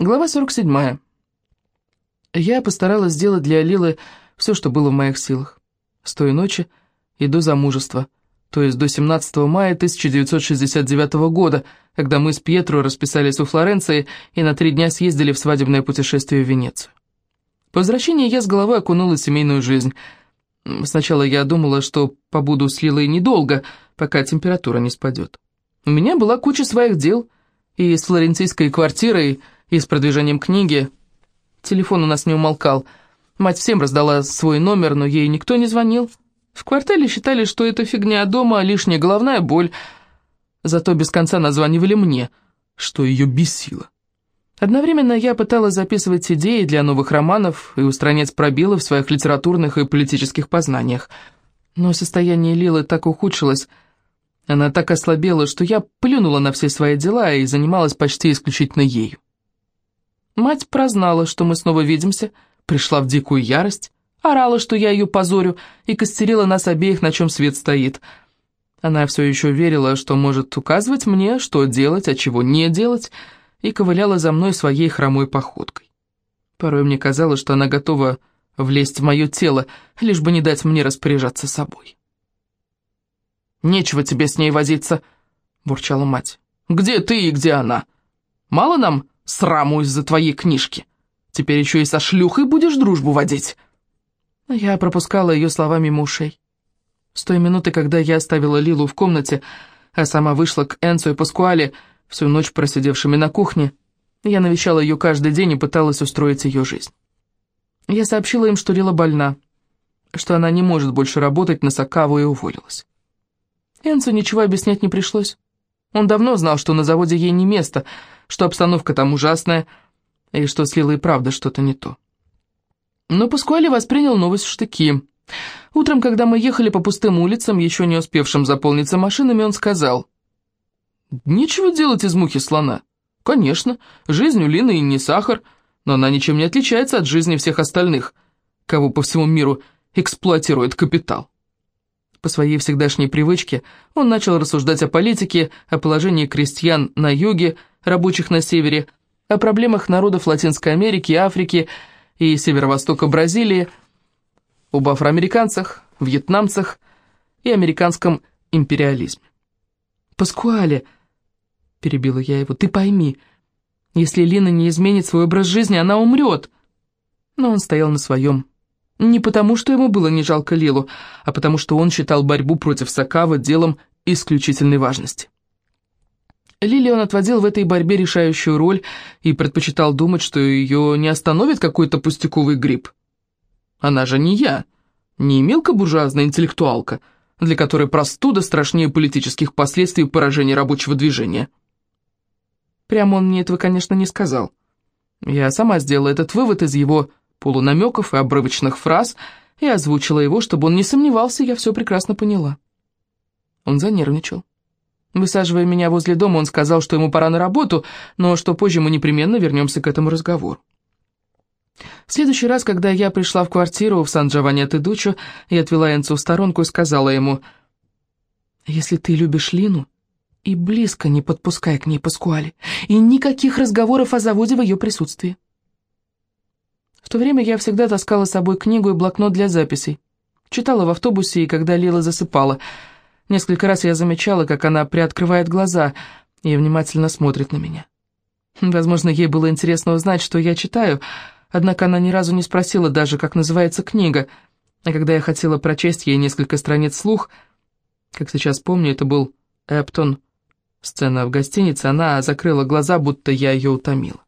Глава 47. Я постаралась сделать для Лилы все, что было в моих силах. С той ночи и до замужества, то есть до 17 мая 1969 года, когда мы с Пьетро расписались у Флоренции и на три дня съездили в свадебное путешествие в Венецию. По возвращении я с головой окунула семейную жизнь. Сначала я думала, что побуду с Лилой недолго, пока температура не спадет. У меня была куча своих дел, и с флорентийской квартирой, и с продвижением книги. Телефон у нас не умолкал. Мать всем раздала свой номер, но ей никто не звонил. В квартале считали, что это фигня дома, лишняя головная боль. Зато без конца названивали мне, что ее бесило. Одновременно я пыталась записывать идеи для новых романов и устранять пробелы в своих литературных и политических познаниях. Но состояние Лилы так ухудшилось, она так ослабела, что я плюнула на все свои дела и занималась почти исключительно ею. Мать прознала, что мы снова видимся, пришла в дикую ярость, орала, что я ее позорю, и костерила нас обеих, на чем свет стоит. Она все еще верила, что может указывать мне, что делать, а чего не делать, и ковыляла за мной своей хромой походкой. Порой мне казалось, что она готова влезть в мое тело, лишь бы не дать мне распоряжаться собой. «Нечего тебе с ней возиться», — бурчала мать. «Где ты и где она? Мало нам Сраму из-за твоей книжки. Теперь еще и со шлюхой будешь дружбу водить». Я пропускала ее слова мимо ушей. С той минуты, когда я оставила Лилу в комнате, а сама вышла к Энцу и Паскуале, всю ночь просидевшими на кухне, я навещала ее каждый день и пыталась устроить ее жизнь. Я сообщила им, что Лила больна, что она не может больше работать на Сакаву и уволилась. Энцу ничего объяснять не пришлось. Он давно знал, что на заводе ей не место — что обстановка там ужасная, и что с Лилой правда что-то не то. Но Паскуале воспринял новость в штыки. Утром, когда мы ехали по пустым улицам, еще не успевшим заполниться машинами, он сказал, «Нечего делать из мухи слона. Конечно, жизнь у Лины не сахар, но она ничем не отличается от жизни всех остальных, кого по всему миру эксплуатирует капитал». По своей всегдашней привычке он начал рассуждать о политике, о положении крестьян на юге, рабочих на севере, о проблемах народов Латинской Америки, Африки и северо-востока Бразилии, об афроамериканцах, вьетнамцах и американском империализме. «Паскуале», — перебила я его, — «ты пойми, если Лина не изменит свой образ жизни, она умрет». Но он стоял на своем. Не потому, что ему было не жалко Лилу, а потому, что он считал борьбу против Сакава делом исключительной важности. Лили он отводил в этой борьбе решающую роль и предпочитал думать, что ее не остановит какой-то пустяковый грипп. Она же не я, не мелкобуржуазная интеллектуалка, для которой простуда страшнее политических последствий поражения рабочего движения. Прямо он мне этого, конечно, не сказал. Я сама сделала этот вывод из его полунамеков и обрывочных фраз и озвучила его, чтобы он не сомневался, я все прекрасно поняла. Он занервничал. Высаживая меня возле дома, он сказал, что ему пора на работу, но что позже мы непременно вернемся к этому разговору. В следующий раз, когда я пришла в квартиру в Сан-Джованни-Тедучо, я отвела Энцу в сторонку и сказала ему, «Если ты любишь Лину, и близко не подпускай к ней Паскуале, и никаких разговоров о заводе в ее присутствии». То время я всегда таскала с собой книгу и блокнот для записей. Читала в автобусе и когда Лила засыпала – Несколько раз я замечала, как она приоткрывает глаза и внимательно смотрит на меня. Возможно, ей было интересно узнать, что я читаю, однако она ни разу не спросила даже, как называется книга, а когда я хотела прочесть ей несколько страниц слух, как сейчас помню, это был Эптон, сцена в гостинице, она закрыла глаза, будто я ее утомила.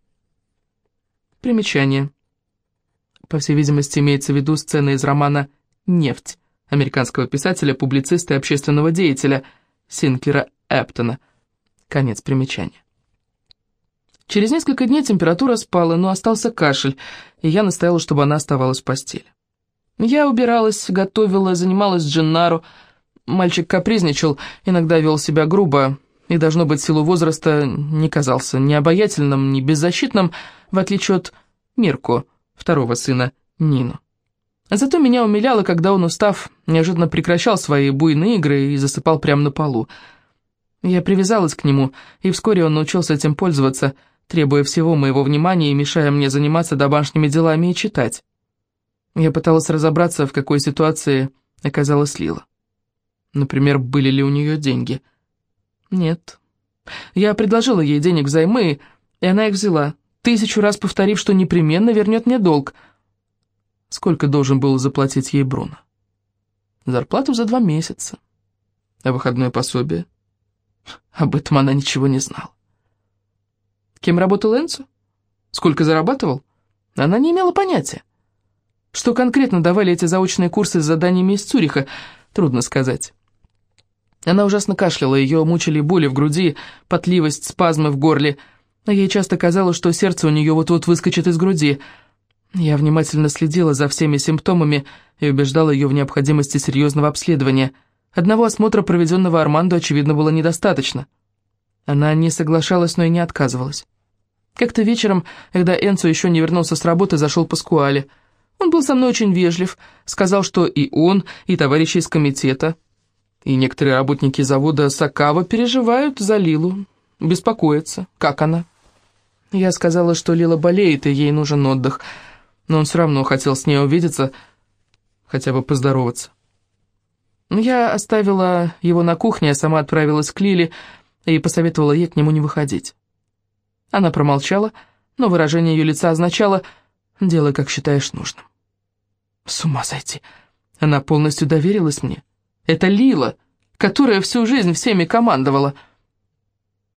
Примечание. По всей видимости, имеется в виду сцена из романа «Нефть», американского писателя, публициста и общественного деятеля Синклера Эптона. Конец примечания. Через несколько дней температура спала, но остался кашель, и я настояла, чтобы она оставалась в постели. Я убиралась, готовила, занималась Дженнару. Мальчик капризничал, иногда вел себя грубо, и, должно быть, силу возраста не казался ни обаятельным, ни беззащитным, в отличие от Мирко, второго сына Нину. Зато меня умиляло, когда он, устав, неожиданно прекращал свои буйные игры и засыпал прямо на полу. Я привязалась к нему, и вскоре он научился этим пользоваться, требуя всего моего внимания и мешая мне заниматься домашними делами и читать. Я пыталась разобраться, в какой ситуации оказалась Лила. Например, были ли у нее деньги. Нет. Я предложила ей денег взаймы, и она их взяла, тысячу раз повторив, что непременно вернет мне долг. Сколько должен был заплатить ей Бруно? Зарплату за два месяца. А выходное пособие? Об этом она ничего не знала. Кем работал Энцо? Сколько зарабатывал? Она не имела понятия. Что конкретно давали эти заочные курсы с заданиями из Цюриха, трудно сказать. Она ужасно кашляла, ее мучили боли в груди, потливость, спазмы в горле, а ей часто казалось, что сердце у нее вот-вот выскочит из груди. Я внимательно следила за всеми симптомами и убеждала ее в необходимости серьезного обследования. Одного осмотра, проведенного Армандо, очевидно, было недостаточно. Она не соглашалась, но и не отказывалась. Как-то вечером, когда Энцо еще не вернулся с работы, зашел Паскуале. Он был со мной очень вежлив, сказал, что и он, и товарищи из комитета и некоторые работники завода Сакава переживают за Лилу, беспокоятся. Как она? Я сказала, что Лила болеет, и ей нужен отдых, но он все равно хотел с ней увидеться, хотя бы поздороваться. Я оставила его на кухне, а сама отправилась к Лиле и посоветовала ей к нему не выходить. Она промолчала, но выражение ее лица означало «делай, как считаешь нужным». С ума сойти. Она полностью доверилась мне. Это Лила, которая всю жизнь всеми командовала —